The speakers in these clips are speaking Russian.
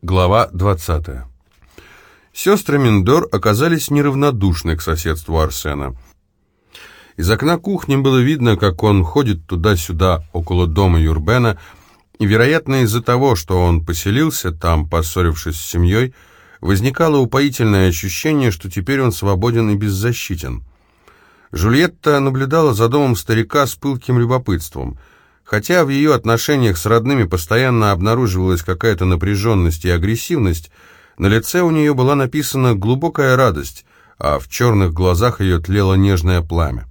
Глава 20. Сестры Миндор оказались неравнодушны к соседству Арсена. Из окна кухни было видно, как он ходит туда-сюда около дома Юрбена, и, вероятно, из-за того, что он поселился там, поссорившись с семьей, возникало упоительное ощущение, что теперь он свободен и беззащитен. Жульетта наблюдала за домом старика с пылким любопытством – Хотя в ее отношениях с родными постоянно обнаруживалась какая-то напряженность и агрессивность, на лице у нее была написана глубокая радость, а в черных глазах ее тлело нежное пламя.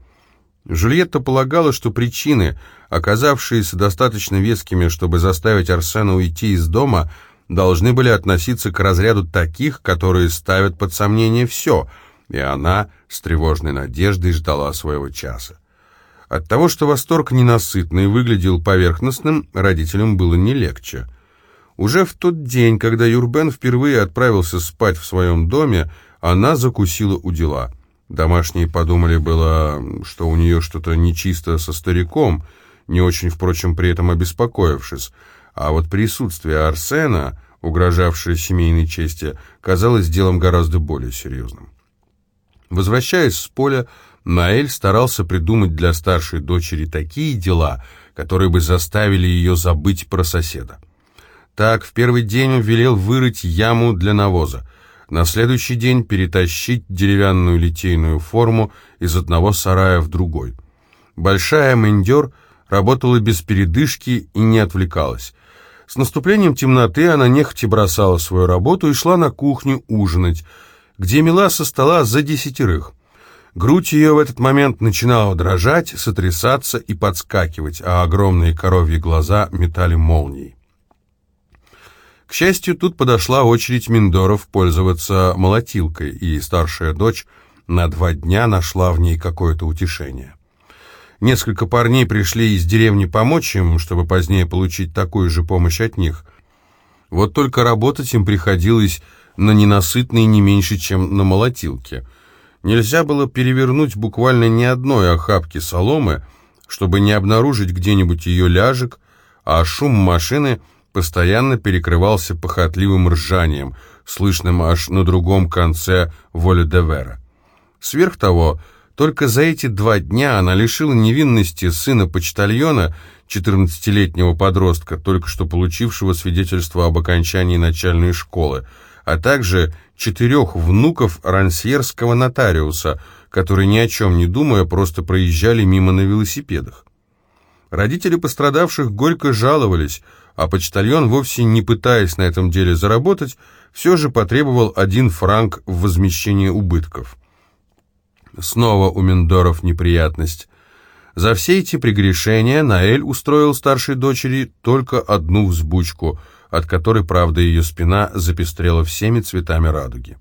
Жульетта полагала, что причины, оказавшиеся достаточно вескими, чтобы заставить Арсена уйти из дома, должны были относиться к разряду таких, которые ставят под сомнение все, и она с тревожной надеждой ждала своего часа. От того, что восторг ненасытный выглядел поверхностным, родителям было не легче. Уже в тот день, когда Юрбен впервые отправился спать в своем доме, она закусила у дела. Домашние подумали было, что у нее что-то нечисто со стариком, не очень, впрочем, при этом обеспокоившись. А вот присутствие Арсена, угрожавшее семейной чести, казалось делом гораздо более серьезным. Возвращаясь с поля, Наэль старался придумать для старшей дочери такие дела, которые бы заставили ее забыть про соседа. Так, в первый день он велел вырыть яму для навоза, на следующий день перетащить деревянную литейную форму из одного сарая в другой. Большая мендер работала без передышки и не отвлекалась. С наступлением темноты она нехотя бросала свою работу и шла на кухню ужинать, где мела со стола за десятерых. Грудь ее в этот момент начинала дрожать, сотрясаться и подскакивать, а огромные коровьи глаза метали молнией. К счастью, тут подошла очередь Миндоров пользоваться молотилкой, и старшая дочь на два дня нашла в ней какое-то утешение. Несколько парней пришли из деревни помочь им, чтобы позднее получить такую же помощь от них. Вот только работать им приходилось на ненасытной не меньше, чем на молотилке – Нельзя было перевернуть буквально ни одной охапки соломы, чтобы не обнаружить где-нибудь ее ляжек, а шум машины постоянно перекрывался похотливым ржанием, слышным аж на другом конце Воля-де-Вера. Сверх того, только за эти два дня она лишила невинности сына почтальона, 14-летнего подростка, только что получившего свидетельство об окончании начальной школы, а также четырех внуков рансьерского нотариуса, которые ни о чем не думая просто проезжали мимо на велосипедах. Родители пострадавших горько жаловались, а почтальон, вовсе не пытаясь на этом деле заработать, все же потребовал один франк в возмещение убытков. Снова у Мендоров неприятность. За все эти прегрешения Наэль устроил старшей дочери только одну взбучку – от которой, правда, ее спина запестрела всеми цветами радуги.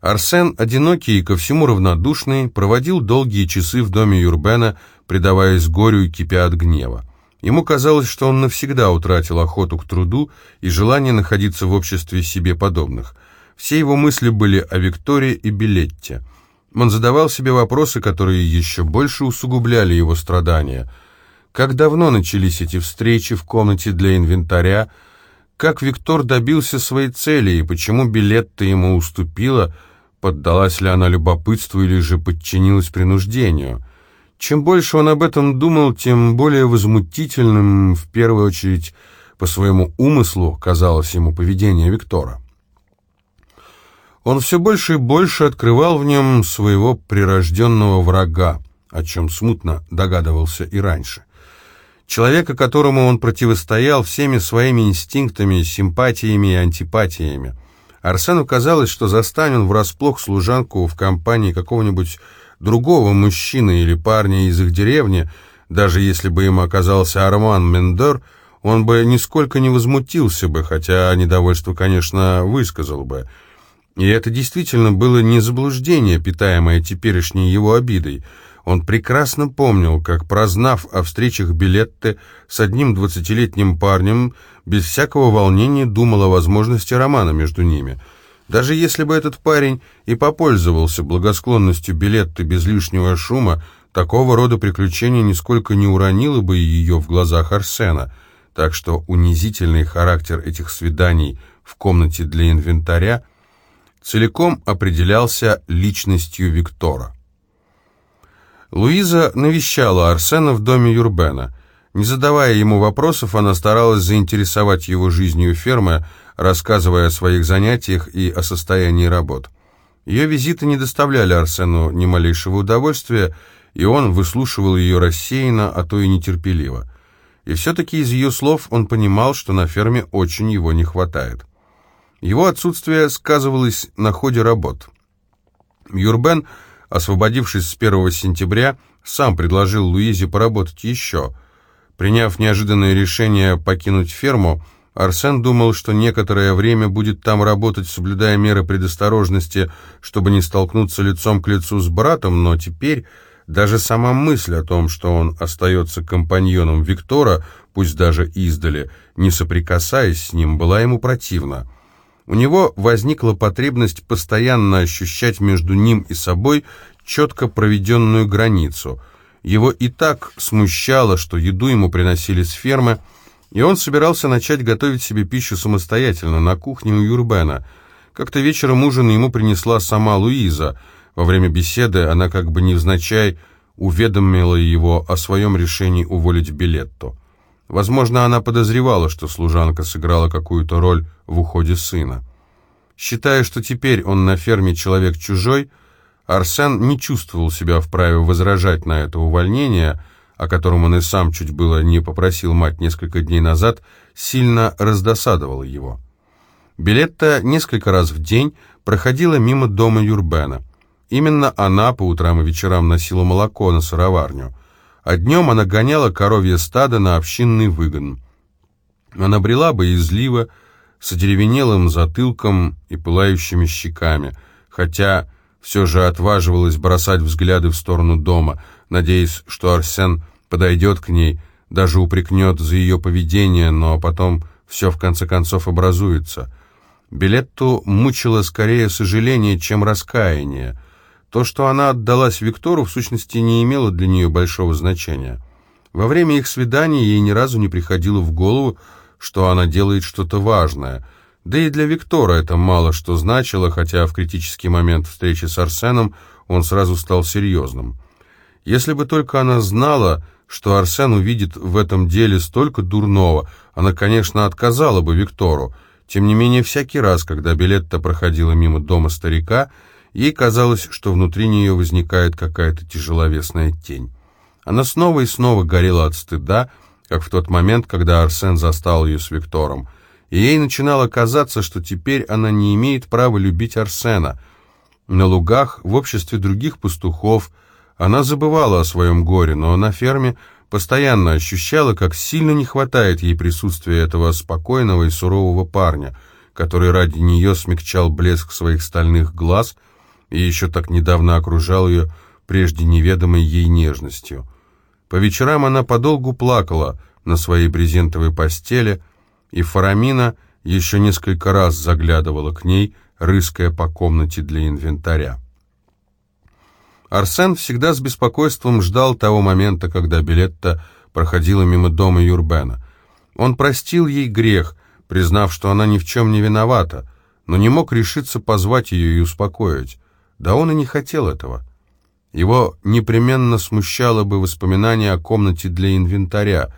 Арсен, одинокий и ко всему равнодушный, проводил долгие часы в доме Юрбена, предаваясь горю и кипя от гнева. Ему казалось, что он навсегда утратил охоту к труду и желание находиться в обществе себе подобных. Все его мысли были о Виктории и Билетте. Он задавал себе вопросы, которые еще больше усугубляли его страдания – как давно начались эти встречи в комнате для инвентаря? Как Виктор добился своей цели и почему билет-то ему уступила? Поддалась ли она любопытству или же подчинилась принуждению? Чем больше он об этом думал, тем более возмутительным, в первую очередь, по своему умыслу, казалось ему поведение Виктора. Он все больше и больше открывал в нем своего прирожденного врага, о чем смутно догадывался и раньше. Человека, которому он противостоял всеми своими инстинктами, симпатиями и антипатиями. Арсену казалось, что застанет врасплох служанку в компании какого-нибудь другого мужчины или парня из их деревни, даже если бы им оказался Арман Мендор, он бы нисколько не возмутился бы, хотя недовольство, конечно, высказал бы. И это действительно было не заблуждение, питаемое теперешней его обидой – он прекрасно помнил, как, прознав о встречах Билетты с одним двадцатилетним парнем, без всякого волнения думал о возможности романа между ними. Даже если бы этот парень и попользовался благосклонностью Билетты без лишнего шума, такого рода приключения нисколько не уронило бы ее в глазах Арсена. так что унизительный характер этих свиданий в комнате для инвентаря целиком определялся личностью Виктора. Луиза навещала Арсена в доме Юрбена. Не задавая ему вопросов, она старалась заинтересовать его жизнью фермы, рассказывая о своих занятиях и о состоянии работ. Ее визиты не доставляли Арсену ни малейшего удовольствия, и он выслушивал ее рассеянно, а то и нетерпеливо. И все-таки из ее слов он понимал, что на ферме очень его не хватает. Его отсутствие сказывалось на ходе работ. Юрбен, освободившись с 1 сентября, сам предложил Луизе поработать еще. Приняв неожиданное решение покинуть ферму, Арсен думал, что некоторое время будет там работать, соблюдая меры предосторожности, чтобы не столкнуться лицом к лицу с братом, но теперь даже сама мысль о том, что он остается компаньоном Виктора, пусть даже издали, не соприкасаясь с ним, была ему противна. У него возникла потребность постоянно ощущать между ним и собой четко проведенную границу. Его и так смущало, что еду ему приносили с фермы, и он собирался начать готовить себе пищу самостоятельно на кухне у Юрбена. Как-то вечером ужин ему принесла сама Луиза. Во время беседы она как бы невзначай уведомила его о своем решении уволить Билетту. Возможно, она подозревала, что служанка сыграла какую-то роль в уходе сына. Считая, что теперь он на ферме человек чужой, Арсен не чувствовал себя вправе возражать на это увольнение, о котором он и сам чуть было не попросил мать несколько дней назад, сильно раздосадовало его. Билетта несколько раз в день проходила мимо дома Юрбена. Именно она по утрам и вечерам носила молоко на сыроварню, а днем она гоняла коровье стадо на общинный выгон. Она брела боязливо, с одеревенелым затылком и пылающими щеками, хотя все же отваживалась бросать взгляды в сторону дома, надеясь, что Арсен подойдет к ней, даже упрекнет за ее поведение, но потом все в конце концов образуется. Билетту мучило скорее сожаление, чем раскаяние. То, что она отдалась Виктору, в сущности не имело для нее большого значения. Во время их свидания ей ни разу не приходило в голову, что она делает что-то важное. Да и для Виктора это мало что значило, хотя в критический момент встречи с Арсеном он сразу стал серьезным. Если бы только она знала, что Арсен увидит в этом деле столько дурного, она, конечно, отказала бы Виктору. Тем не менее, всякий раз, когда Билетта проходила мимо дома старика, ей казалось, что внутри нее возникает какая-то тяжеловесная тень. Она снова и снова горела от стыда, как в тот момент, когда Арсен застал ее с Виктором, и ей начинало казаться, что теперь она не имеет права любить Арсена. На лугах, в обществе других пастухов, она забывала о своем горе, но на ферме постоянно ощущала, как сильно не хватает ей присутствия этого спокойного и сурового парня, который ради нее смягчал блеск своих стальных глаз и еще так недавно окружал ее прежде неведомой ей нежностью. По вечерам она подолгу плакала на своей брезентовой постели, и Фарамина еще несколько раз заглядывала к ней, рыская по комнате для инвентаря. Арсен всегда с беспокойством ждал того момента, когда Билетта проходила мимо дома Юрбена. Он простил ей грех, признав, что она ни в чем не виновата, но не мог решиться позвать ее и успокоить. Да он и не хотел этого. Его непременно смущало бы воспоминание о комнате для инвентаря.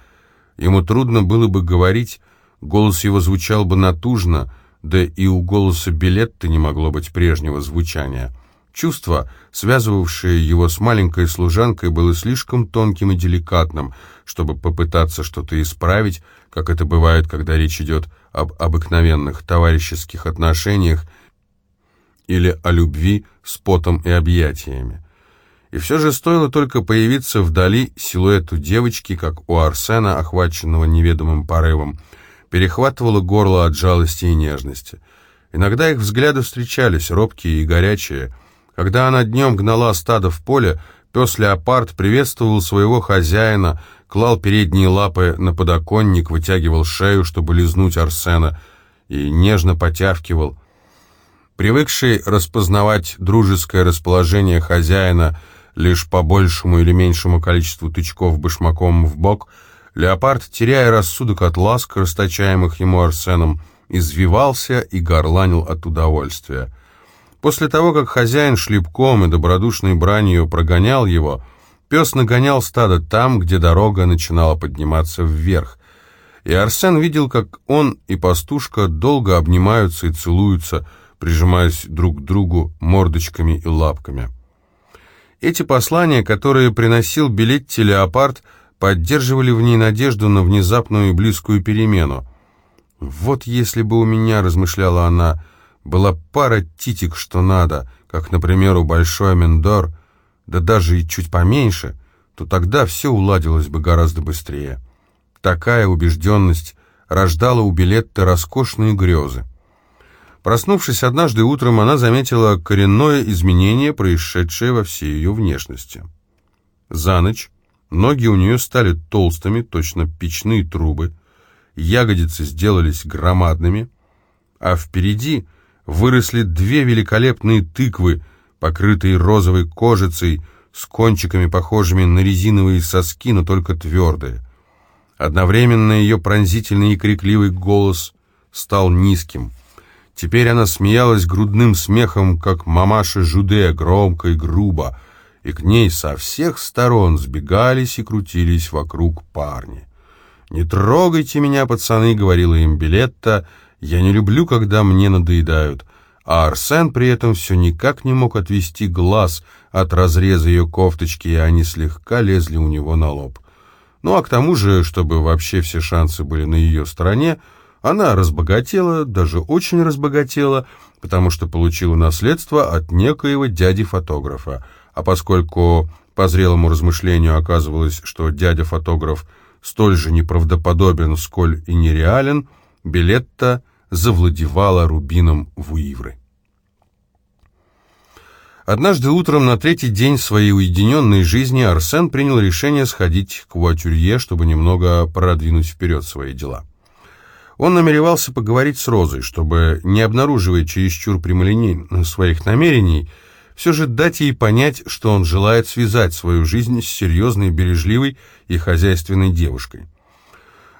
Ему трудно было бы говорить, голос его звучал бы натужно, да и у голоса Билетты не могло быть прежнего звучания. Чувство, связывавшее его с маленькой служанкой, было слишком тонким и деликатным, чтобы попытаться что-то исправить, как это бывает, когда речь идет об обыкновенных товарищеских отношениях или о любви с потом и объятиями. И все же стоило только появиться вдали силуэту девочки, как у Арсена, охваченного неведомым порывом, перехватывало горло от жалости и нежности. Иногда их взгляды встречались, робкие и горячие, когда она днем гнала стадо в поле, пес-леопард приветствовал своего хозяина, клал передние лапы на подоконник, вытягивал шею, чтобы лизнуть Арсена, и нежно потявкивал. Привыкший распознавать дружеское расположение хозяина лишь по большему или меньшему количеству тычков башмаком в бок, Леопард, теряя рассудок от ласк, расточаемых ему Арсеном, извивался и горланил от удовольствия. После того, как хозяин шлепком и добродушной бранью прогонял его, пес нагонял стадо там, где дорога начинала подниматься вверх, и Арсен видел, как он и пастушка долго обнимаются и целуются, прижимаясь друг к другу мордочками и лапками. Эти послания, которые приносил Билетти Леопард, поддерживали в ней надежду на внезапную и близкую перемену. «Вот если бы у меня, — размышляла она, — была пара титик, что надо, как, например, у Большой Амендор, да даже и чуть поменьше, то тогда все уладилось бы гораздо быстрее». Такая убежденность рождала у Билетты роскошные грезы. Проснувшись однажды утром, она заметила коренное изменение, происшедшее во всей ее внешности. За ночь ноги у нее стали толстыми, точно печные трубы, ягодицы сделались громадными, а впереди выросли две великолепные тыквы, покрытые розовой кожицей, с кончиками, похожими на резиновые соски, но только твердые. Одновременно ее пронзительный и крикливый голос стал низким. Теперь она смеялась грудным смехом, как мамаша Жуде, громко и грубо, и к ней со всех сторон сбегались и крутились вокруг парни. «Не трогайте меня, пацаны», — говорила им Билетта, — «я не люблю, когда мне надоедают». А Арсен при этом все никак не мог отвести глаз от разреза ее кофточки, и они слегка лезли у него на лоб. Ну а к тому же, чтобы вообще все шансы были на ее стороне, она разбогатела, даже очень разбогатела, потому что получила наследство от некоего дяди-фотографа. А поскольку по зрелому размышлению оказывалось, что дядя-фотограф столь же неправдоподобен, сколь и нереален, Билетта завладевала рубином Вуивры. Однажды утром на третий день своей уединенной жизни Арсен принял решение сходить к Вуатюрье, чтобы немного продвинуть вперед свои дела. Он намеревался поговорить с Розой, чтобы, не обнаруживая чересчур прямолинейно своих намерений, все же дать ей понять, что он желает связать свою жизнь с серьезной, бережливой и хозяйственной девушкой.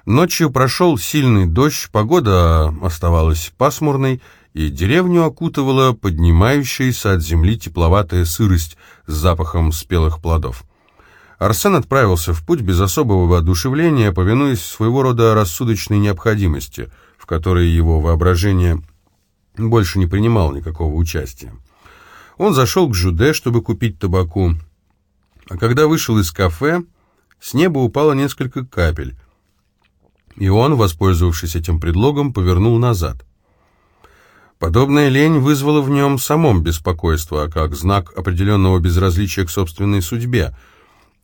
Ночью прошел сильный дождь, погода оставалась пасмурной, и деревню окутывала поднимающаяся от земли тепловатая сырость с запахом спелых плодов. Арсен отправился в путь без особого воодушевления, повинуясь своего рода рассудочной необходимости, в которой его воображение больше не принимало никакого участия. Он зашел к Жуде, чтобы купить табаку, а когда вышел из кафе, с неба упало несколько капель, и он, воспользовавшись этим предлогом, повернул назад. Подобная лень вызвала в нем самом беспокойство, как знак определенного безразличия к собственной судьбе.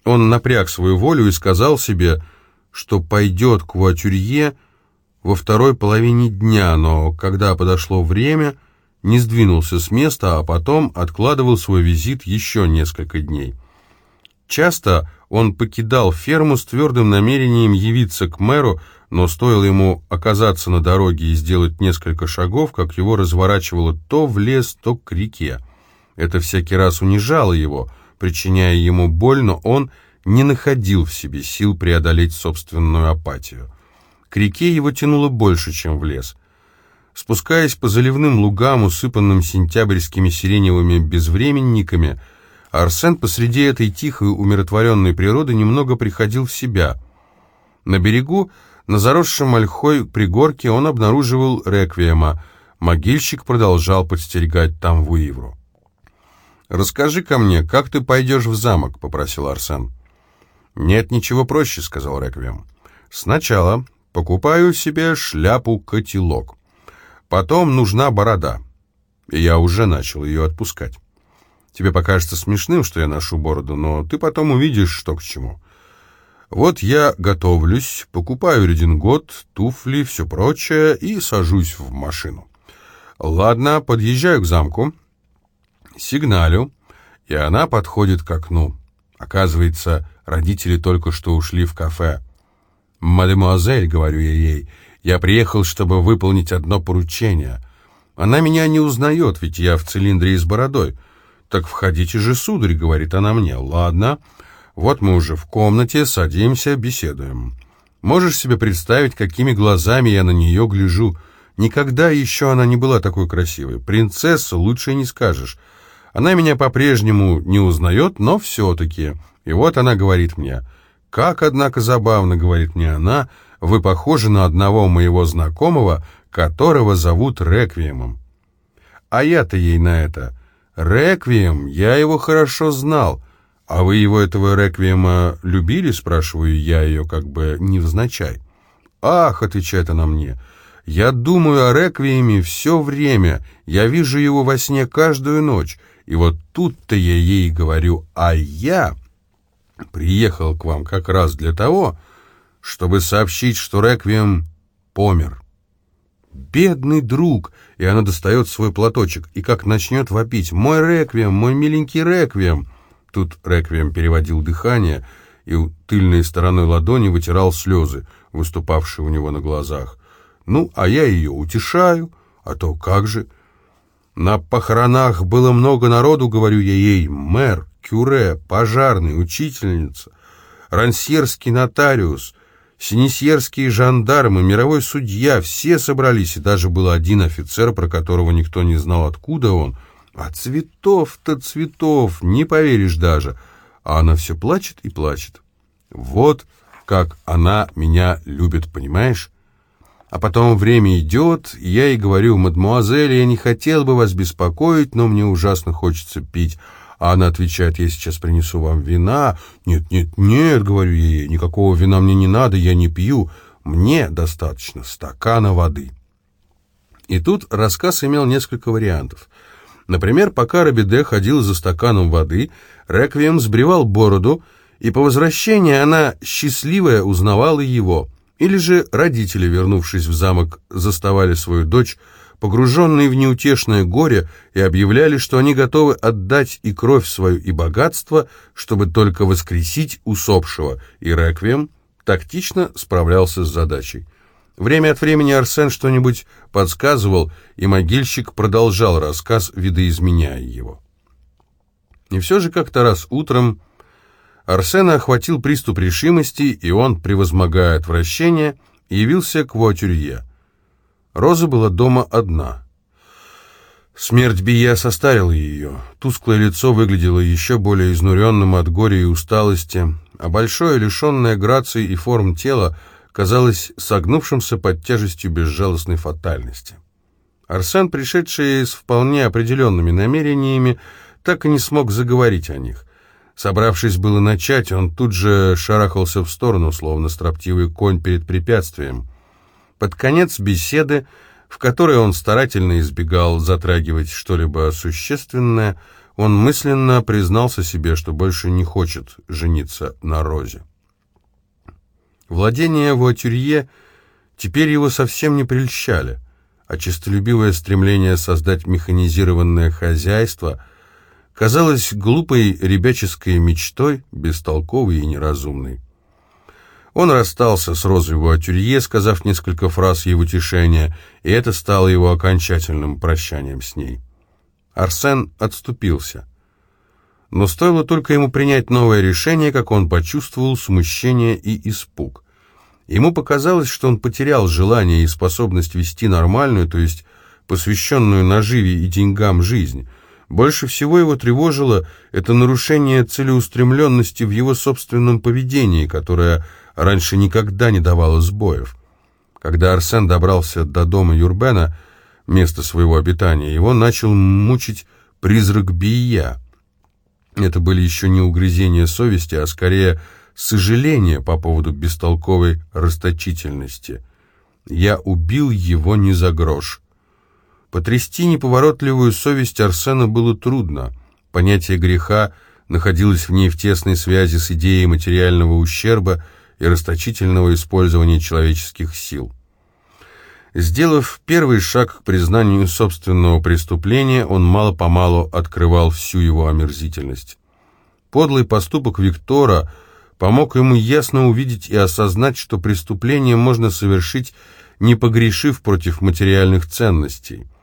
Он напряг свою волю и сказал себе, что пойдет к Вуатюрье во второй половине дня, но когда подошло время, не сдвинулся с места, а потом откладывал свой визит еще несколько дней. Часто он покидал ферму с твердым намерением явиться к мэру, но стоило ему оказаться на дороге и сделать несколько шагов, как его разворачивало то в лес, то к реке. Это всякий раз унижало его, причиняя ему боль, но он не находил в себе сил преодолеть собственную апатию. К реке его тянуло больше, чем в лес. Спускаясь по заливным лугам, усыпанным сентябрьскими сиреневыми безвременниками, Арсен посреди этой тихой, умиротворенной природы немного приходил в себя. На берегу на заросшем ольхой пригорке он обнаруживал реквиема. Могильщик продолжал подстерегать там Вуивру. «Расскажи-ка мне, как ты пойдешь в замок?» — попросил Арсен. «Нет ничего проще», — сказал Реквием. «Сначала покупаю себе шляпу-котелок. Потом нужна борода. И я уже начал ее отпускать. Тебе покажется смешным, что я ношу бороду, но ты потом увидишь, что к чему. Вот я готовлюсь, покупаю редингот, туфли, все прочее и сажусь в машину. Ладно, подъезжаю к замку, сигналю, и она подходит к окну. Оказывается, родители только что ушли в кафе. «Мадемуазель», — говорю я ей, — «я приехал, чтобы выполнить одно поручение. Она меня не узнает, ведь я в цилиндре и с бородой». «Так входите же, сударь», — говорит она мне. «Ладно». Вот мы уже в комнате, садимся, беседуем. Можешь себе представить, какими глазами я на нее гляжу? Никогда еще она не была такой красивой. Принцесса, лучше не скажешь. Она меня по-прежнему не узнает, но все-таки. И вот она говорит мне, «Как, однако, забавно, — говорит мне она, — вы похожи на одного моего знакомого, которого зовут Реквиемом». А я-то ей на это, «Реквием, я его хорошо знал». «А вы его, этого Реквиема, любили?» — спрашиваю я ее как бы невзначай. «Ах!» — отвечает она мне. «Я думаю о Реквиеме все время. Я вижу его во сне каждую ночь. И вот тут-то я ей говорю, а я приехал к вам как раз для того, чтобы сообщить, что Реквием помер. Бедный друг!» И она достает свой платочек и как начнет вопить «Мой Реквием, мой миленький Реквием!» Тут Реквием переводил дыхание и тыльной стороной ладони вытирал слезы, выступавшие у него на глазах. Ну, а я ее утешаю, а то как же... На похоронах было много народу, говорю я ей, мэр, кюре, пожарный, учительница, рансьерский нотариус, синесьерские жандармы, мировой судья, все собрались, и даже был один офицер, про которого никто не знал, откуда он. А цветов-то цветов, не поверишь даже. А она все плачет и плачет. Вот как она меня любит, понимаешь? А потом время идет, и я ей говорю, мадмуазель, я не хотел бы вас беспокоить, но мне ужасно хочется пить. А она отвечает, я сейчас принесу вам вина. Нет, нет, нет, говорю ей, никакого вина мне не надо, я не пью. Мне достаточно стакана воды. И тут рассказ имел несколько вариантов. Например, пока Рабиде ходил за стаканом воды, Реквием сбривал бороду, и по возвращении она, счастливая, узнавала его — или же родители, вернувшись в замок, заставали свою дочь, погруженной в неутешное горе, и объявляли, что они готовы отдать и кровь свою, и богатство, чтобы только воскресить усопшего, и Реквием тактично справлялся с задачей. Время от времени Арсен что-нибудь подсказывал, и могильщик продолжал рассказ, видоизменяя его. И все же как-то раз утром Арсена охватил приступ решимости, и он, превозмогая отвращение, явился к Вуатюрье. Роза была дома одна. Смерть Бия состарила ее. Тусклое лицо выглядело еще более изнуренным от горя и усталости, а большое, лишенное грации и форм тело, казалось согнувшимся под тяжестью безжалостной фатальности. Арсен, пришедший с вполне определенными намерениями, так и не смог заговорить о них. Собравшись было начать, он тут же шарахался в сторону, словно строптивый конь перед препятствием. Под конец беседы, в которой он старательно избегал затрагивать что-либо существенное, он мысленно признался себе, что больше не хочет жениться на Розе. Владения Вуатюрье теперь его совсем не прельщали, а честолюбивое стремление создать механизированное хозяйство – казалась глупой ребяческой мечтой, бестолковой и неразумной. Он расстался с Розой Вуатюрье, сказав несколько фраз ей в утешение, и это стало его окончательным прощанием с ней. Арсен отступился. Но стоило только ему принять новое решение, как он почувствовал смущение и испуг. Ему показалось, что он потерял желание и способность вести нормальную, то есть посвященную наживе и деньгам жизнь, больше всего его тревожило это нарушение целеустремленности в его собственном поведении, которое раньше никогда не давало сбоев. Когда Арсен добрался до дома Юрбена, места своего обитания, его начал мучить призрак Бия. Это были еще не угрызения совести, а скорее сожаление по поводу бестолковой расточительности. «Я убил его не за грош», Потрясти неповоротливую совесть Арсена было трудно. Понятие греха находилось в ней в тесной связи с идеей материального ущерба и расточительного использования человеческих сил. Сделав первый шаг к признанию собственного преступления, он мало-помалу открывал всю его омерзительность. Подлый поступок Виктора помог ему ясно увидеть и осознать, что преступление можно совершить, не погрешив против материальных ценностей –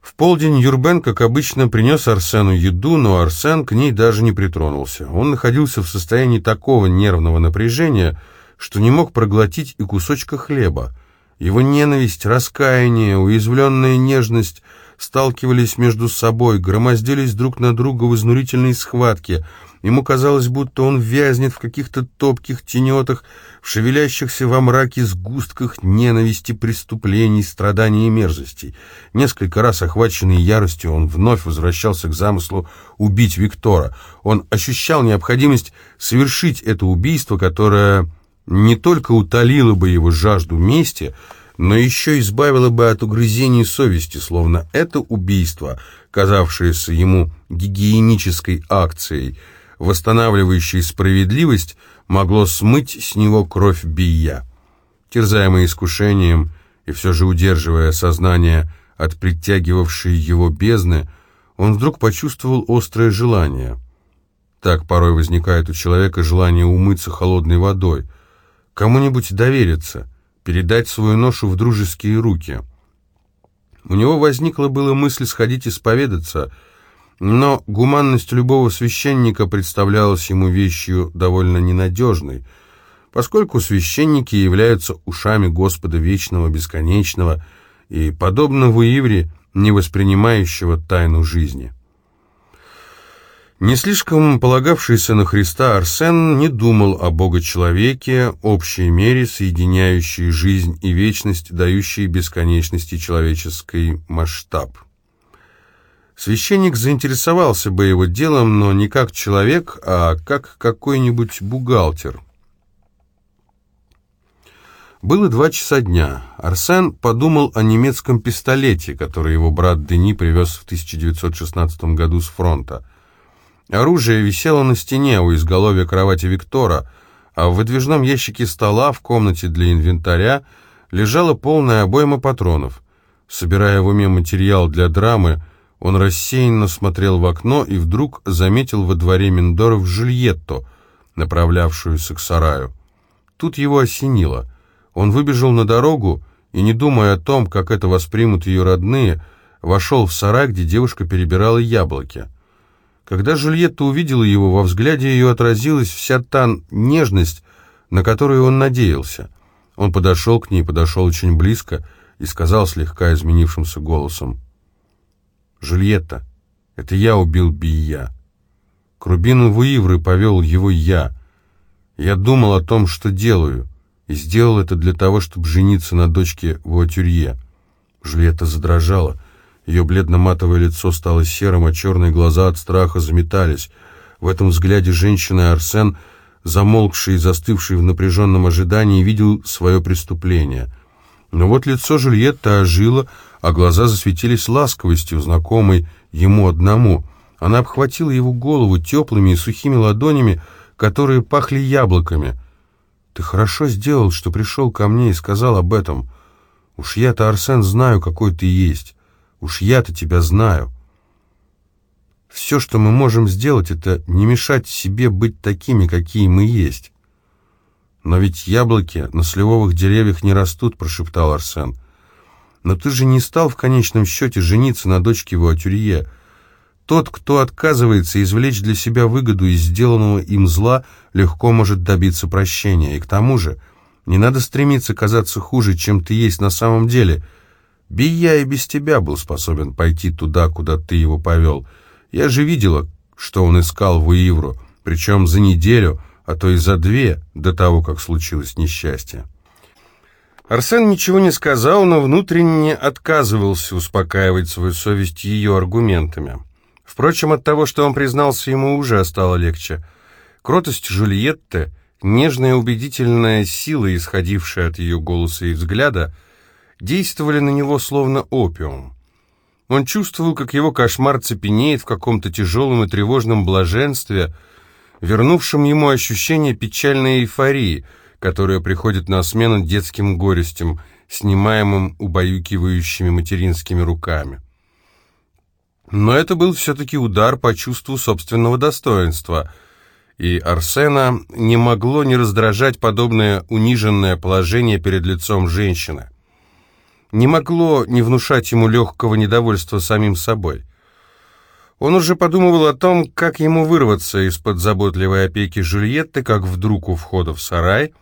в полдень Юрбен, как обычно, принес Арсену еду, но Арсен к ней даже не притронулся. Он находился в состоянии такого нервного напряжения, что не мог проглотить и кусочка хлеба. Его ненависть, раскаяние, уязвленная нежность сталкивались между собой, громоздились друг на друга в изнурительной схватке. Ему казалось, будто он вязнет в каких-то топких тенетах, в шевелящихся во мраке сгустках ненависти, преступлений, страданий и мерзостей. Несколько раз охваченный яростью, он вновь возвращался к замыслу убить Виктора. Он ощущал необходимость совершить это убийство, которое не только утолило бы его жажду мести, но еще избавило бы от угрызений совести, словно это убийство, казавшееся ему гигиенической акцией, восстанавливающей справедливость, могло смыть с него кровь бия. Терзаемый искушением и все же удерживая сознание от притягивавшей его бездны, он вдруг почувствовал острое желание. Так порой возникает у человека желание умыться холодной водой, кому-нибудь довериться — передать свою ношу в дружеские руки. У него возникла была мысль сходить исповедаться, но гуманность любого священника представлялась ему вещью довольно ненадежной, поскольку священники являются ушами Господа Вечного, Бесконечного и, подобно Вуивре, не воспринимающего тайну жизни. Не слишком полагавшийся на Христа Арсен не думал о Бога-человеке, общей мере, соединяющей жизнь и вечность, дающей бесконечности человеческий масштаб. Священник заинтересовался бы его делом, но не как человек, а как какой-нибудь бухгалтер. Было два часа дня. Арсен подумал о немецком пистолете, который его брат Дени привез в 1916 году с фронта. Оружие висело на стене у изголовья кровати Виктора, а в выдвижном ящике стола в комнате для инвентаря лежала полная обойма патронов. Собирая в уме материал для драмы, он рассеянно смотрел в окно и вдруг заметил во дворе Миндоров Жильетто, направлявшуюся к сараю. Тут его осенило. Он выбежал на дорогу и, не думая о том, как это воспримут ее родные, вошел в сарай, где девушка перебирала яблоки. Когда Жюльетта увидела его, во взгляде ее отразилась вся та нежность, на которую он надеялся. Он подошел к ней, подошел очень близко и сказал слегка изменившимся голосом. «Жюльетта, это я убил Бия. К Рубину Вуивры повел его я. Я думал о том, что делаю, и сделал это для того, чтобы жениться на дочке Вуатюрье». Жюльетта задрожала. Ее бледно-матовое лицо стало серым, а черные глаза от страха заметались. В этом взгляде женщины Арсен, замолкший и застывший в напряженном ожидании, видел свое преступление. Но вот лицо Жюльетта ожило, а глаза засветились ласковостью, знакомой ему одному. Она обхватила его голову теплыми и сухими ладонями, которые пахли яблоками. «Ты хорошо сделал, что пришел ко мне и сказал об этом. Уж я-то, Арсен, знаю, какой ты есть». Уж я-то тебя знаю. Все, что мы можем сделать, это не мешать себе быть такими, какие мы есть. Но ведь яблоки на сливовых деревьях не растут, прошептал Арсен. Но ты же не стал в конечном счете жениться на дочке его Атюрье. Тот, кто отказывается извлечь для себя выгоду из сделанного им зла, легко может добиться прощения. И к тому же не надо стремиться казаться хуже, чем ты есть на самом деле — Бия и без тебя был способен пойти туда, куда ты его повел. Я же видела, что он искал в Уивру, причем за неделю, а то и за две, до того, как случилось несчастье. Арсен ничего не сказал, но внутренне отказывался успокаивать свою совесть ее аргументами. Впрочем, от того, что он признался, ему уже стало легче. Кротость Жульетты, нежная убедительная сила, исходившая от ее голоса и взгляда — действовали на него словно опиум. Он чувствовал, как его кошмар цепенеет в каком-то тяжелом и тревожном блаженстве, вернувшем ему ощущение печальной эйфории, которая приходит на смену детским горестям, снимаемым убаюкивающими материнскими руками. Но это был все-таки удар по чувству собственного достоинства, и Арсена не могло не раздражать подобное униженное положение перед лицом женщины не могло не внушать ему легкого недовольства самим собой. Он уже подумывал о том, как ему вырваться из-под заботливой опеки Жюльетты, как вдруг у входа в сарай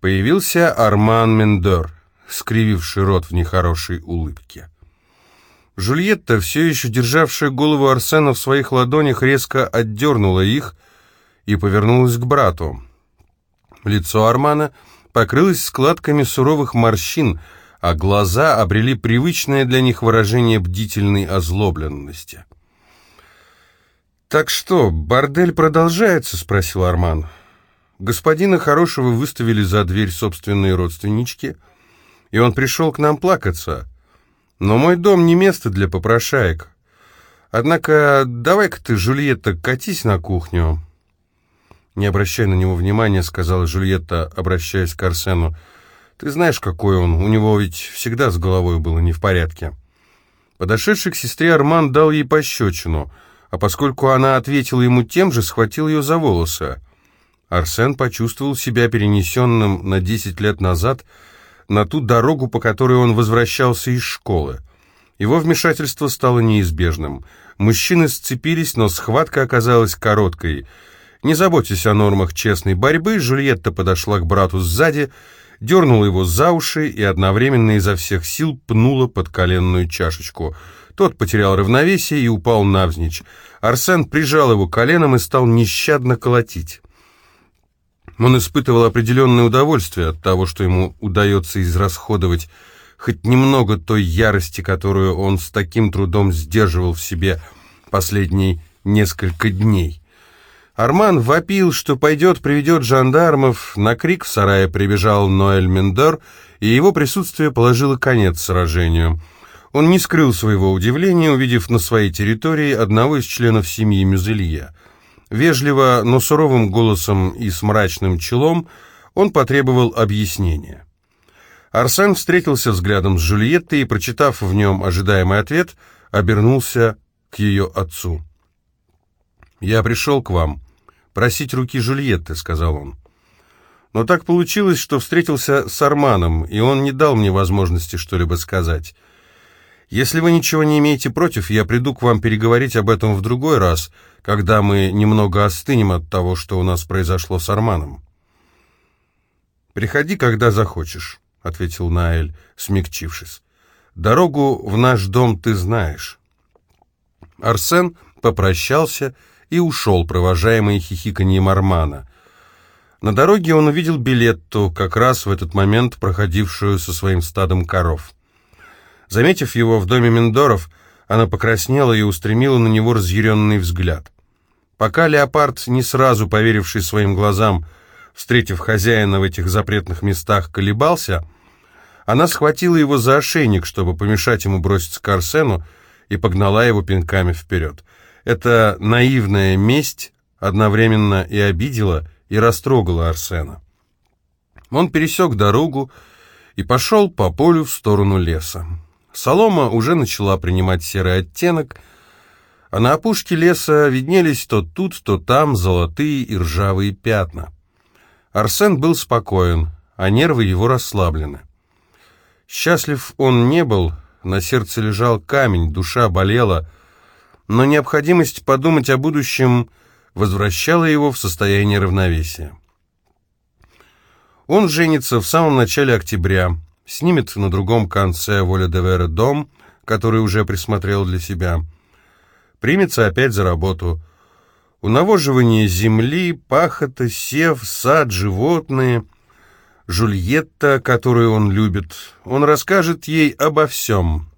появился Арман Мендор, скрививший рот в нехорошей улыбке. Жульетта, все еще державшая голову Арсена в своих ладонях, резко отдернула их и повернулась к брату. Лицо Армана покрылось складками суровых морщин, а глаза обрели привычное для них выражение бдительной озлобленности. «Так что, бордель продолжается?» — спросил Арман. «Господина Хорошего выставили за дверь собственные родственнички, и он пришел к нам плакаться». Но мой дом не место для попрошаек. Однако давай-ка ты, Жульетта, катись на кухню». «Не обращай на него внимания», — сказала Жульетта, обращаясь к Арсену. «Ты знаешь, какой он, у него ведь всегда с головой было не в порядке». Подошедший к сестре Арман дал ей пощечину, а поскольку она ответила ему тем же, схватил ее за волосы. Арсен почувствовал себя перенесенным на десять лет назад — на ту дорогу, по которой он возвращался из школы. Его вмешательство стало неизбежным. Мужчины сцепились, но схватка оказалась короткой. Не заботясь о нормах честной борьбы, Жульетта подошла к брату сзади, дернула его за уши и одновременно изо всех сил пнула под коленную чашечку. Тот потерял равновесие и упал навзничь. Арсен прижал его коленом и стал нещадно колотить. Он испытывал определенное удовольствие от того, что ему удается израсходовать хоть немного той ярости, которую он с таким трудом сдерживал в себе последние несколько дней. Арман вопил, что пойдет, приведет жандармов. На крик в сарае прибежал Ноэль Мендор, и его присутствие положило конец сражению. Он не скрыл своего удивления, увидев на своей территории одного из членов семьи Мюзелье. Вежливо, но суровым голосом и с мрачным челом он потребовал объяснения. Арсен встретился взглядом с Жюльеттой и, прочитав в нем ожидаемый ответ, обернулся к ее отцу. «Я пришел к вам просить руки Жюльетты», — сказал он. «Но так получилось, что встретился с Арманом, и он не дал мне возможности что-либо сказать. Если вы ничего не имеете против, я приду к вам переговорить об этом в другой раз, когда мы немного остынем от того, что у нас произошло с Арманом. «Приходи, когда захочешь», — ответил Наэль, смягчившись. «Дорогу в наш дом ты знаешь». Арсен попрощался и ушел, провожаемый хихиканьем Армана. На дороге он увидел Билетту, как раз в этот момент проходившую со своим стадом коров. Заметив его в доме Мендоров, она покраснела и устремила на него разъяренный взгляд. Пока леопард, не сразу поверивший своим глазам, встретив хозяина в этих запретных местах, колебался, она схватила его за ошейник, чтобы помешать ему броситься к Арсену, и погнала его пинками вперед. Эта наивная месть одновременно и обидела, и растрогала Арсена. Он пересек дорогу и пошел по полю в сторону леса. Солома уже начала принимать серый оттенок, а на опушке леса виднелись то тут, то там золотые и ржавые пятна. Арсен был спокоен, а нервы его расслаблены. Счастлив он не был, на сердце лежал камень, душа болела, но необходимость подумать о будущем возвращала его в состояние равновесия. Он женится в самом начале октября, снимет на другом конце Воля-де-Вера дом, который уже присмотрел для себя, примется опять за работу. Унавоживание земли, пахота, сев, сад, животные, Жульетта, которую он любит. Он расскажет ей обо всем.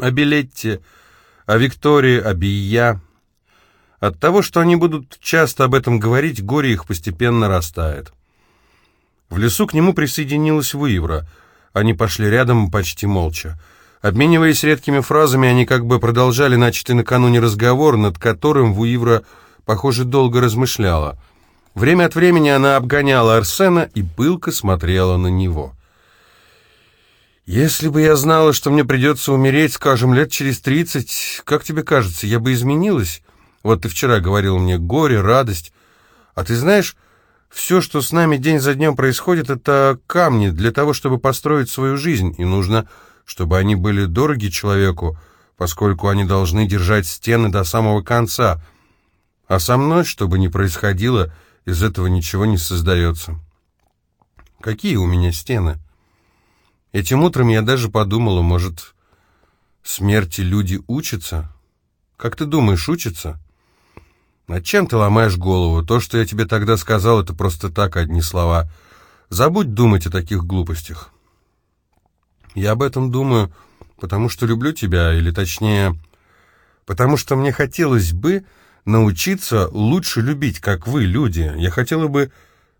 О Билетте, о Виктории, о Бия. От того, что они будут часто об этом говорить, горе их постепенно растает. В лесу к нему присоединилась Выевра — они пошли рядом почти молча. Обмениваясь редкими фразами, они как бы продолжали начатый накануне разговор, над которым Вуивра, похоже, долго размышляла. Время от времени она обгоняла Арсена и пылко смотрела на него. «Если бы я знала, что мне придется умереть, скажем, лет через тридцать, как тебе кажется, я бы изменилась? Вот ты вчера говорил мне горе, радость. А ты знаешь, все, что с нами день за днем происходит, это камни для того, чтобы построить свою жизнь, и нужно, чтобы они были дороги человеку, поскольку они должны держать стены до самого конца. А со мной, что бы ни происходило, из этого ничего не создается. Какие у меня стены? Этим утром я даже подумала, может, смерти люди учатся? Как ты думаешь, учатся? Над чем ты ломаешь голову? То, что я тебе тогда сказал, это просто так, одни слова. Забудь думать о таких глупостях. Я об этом думаю, потому что люблю тебя, или точнее, потому что мне хотелось бы научиться лучше любить, как вы, люди. Я хотела бы,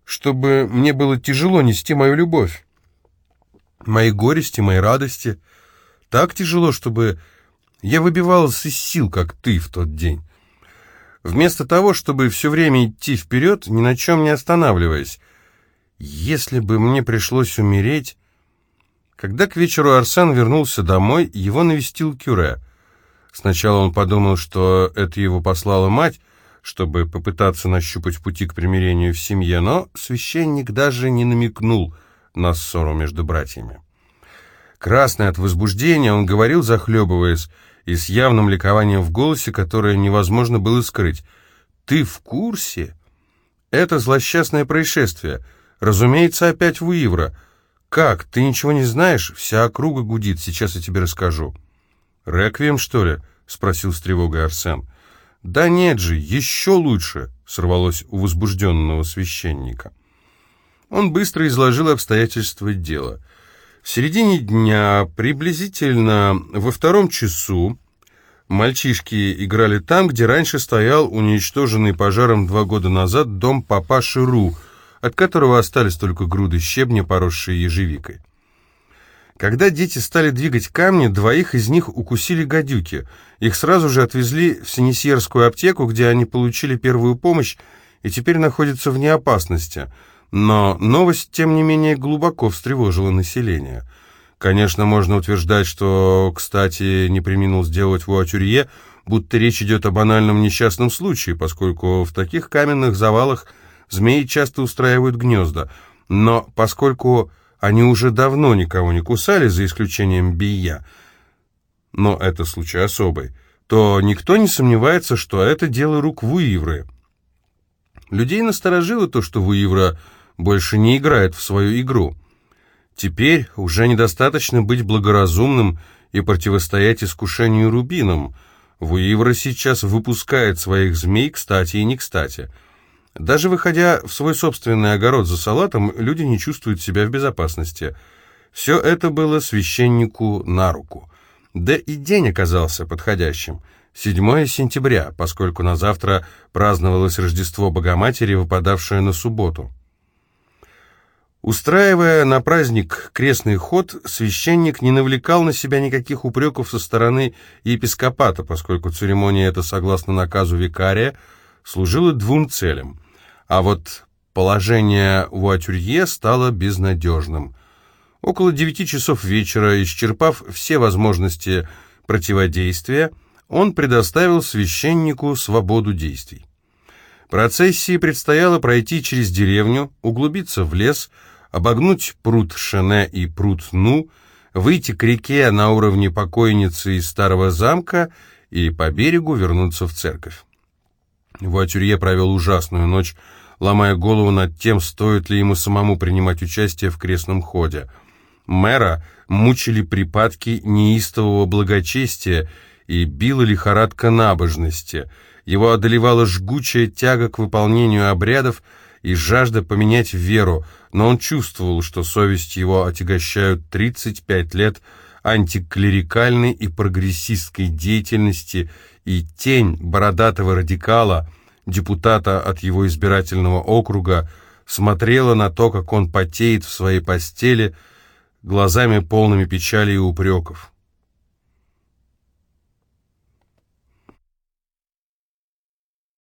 чтобы мне было тяжело нести мою любовь. Мои горести, мои радости. Так тяжело, чтобы я выбивалась из сил, как ты в тот день. Вместо того, чтобы все время идти вперед, ни на чем не останавливаясь. Если бы мне пришлось умереть... Когда к вечеру Арсен вернулся домой, его навестил Кюре. Сначала он подумал, что это его послала мать, чтобы попытаться нащупать пути к примирению в семье, но священник даже не намекнул на ссору между братьями. Красный от возбуждения, он говорил, захлебываясь, и с явным ликованием в голосе, которое невозможно было скрыть. «Ты в курсе? Это злосчастное происшествие. Разумеется, опять в Уивра. Как, ты ничего не знаешь? Вся округа гудит, сейчас я тебе расскажу». «Реквием, что ли?» — спросил с тревогой Арсен. «Да нет же, еще лучше!» — сорвалось у возбужденного священника. Он быстро изложил обстоятельства дела — в середине дня, приблизительно во втором часу, мальчишки играли там, где раньше стоял уничтоженный пожаром два года назад дом папаши Ру, от которого остались только груды щебня, поросшие ежевикой. Когда дети стали двигать камни, двоих из них укусили гадюки. Их сразу же отвезли в Синесьерскую аптеку, где они получили первую помощь и теперь находятся вне опасности – но новость, тем не менее, глубоко встревожила население. Конечно, можно утверждать, что, кстати, не приминул сделать Вуатюрье, будто речь идет о банальном несчастном случае, поскольку в таких каменных завалах змеи часто устраивают гнезда. Но поскольку они уже давно никого не кусали, за исключением Бия, но это случай особый, то никто не сомневается, что это дело рук Вуивры. Людей насторожило то, что Вуивра больше не играет в свою игру. Теперь уже недостаточно быть благоразумным и противостоять искушению рубином. Вуивра сейчас выпускает своих змей кстати и не кстати. Даже выходя в свой собственный огород за салатом, люди не чувствуют себя в безопасности. Все это было священнику на руку. Да и день оказался подходящим. 7 сентября, поскольку на завтра праздновалось Рождество Богоматери, выпадавшее на субботу. Устраивая на праздник крестный ход, священник не навлекал на себя никаких упреков со стороны епископата, поскольку церемония эта, согласно наказу викария, служила двум целям. А вот положение у Атюрье стало безнадежным. Около девяти часов вечера, исчерпав все возможности противодействия, он предоставил священнику свободу действий. Процессии предстояло пройти через деревню, углубиться в лес, обогнуть пруд Шене и пруд Ну, выйти к реке на уровне покойницы из старого замка и по берегу вернуться в церковь. Вуатюрье провел ужасную ночь, ломая голову над тем, стоит ли ему самому принимать участие в крестном ходе. Мэра мучили припадки неистового благочестия и била лихорадка набожности. Его одолевала жгучая тяга к выполнению обрядов, и жажда поменять веру, но он чувствовал, что совесть его отягощают 35 лет антиклерикальной и прогрессистской деятельности, и тень бородатого радикала, депутата от его избирательного округа, смотрела на то, как он потеет в своей постели, глазами полными печали и упреков.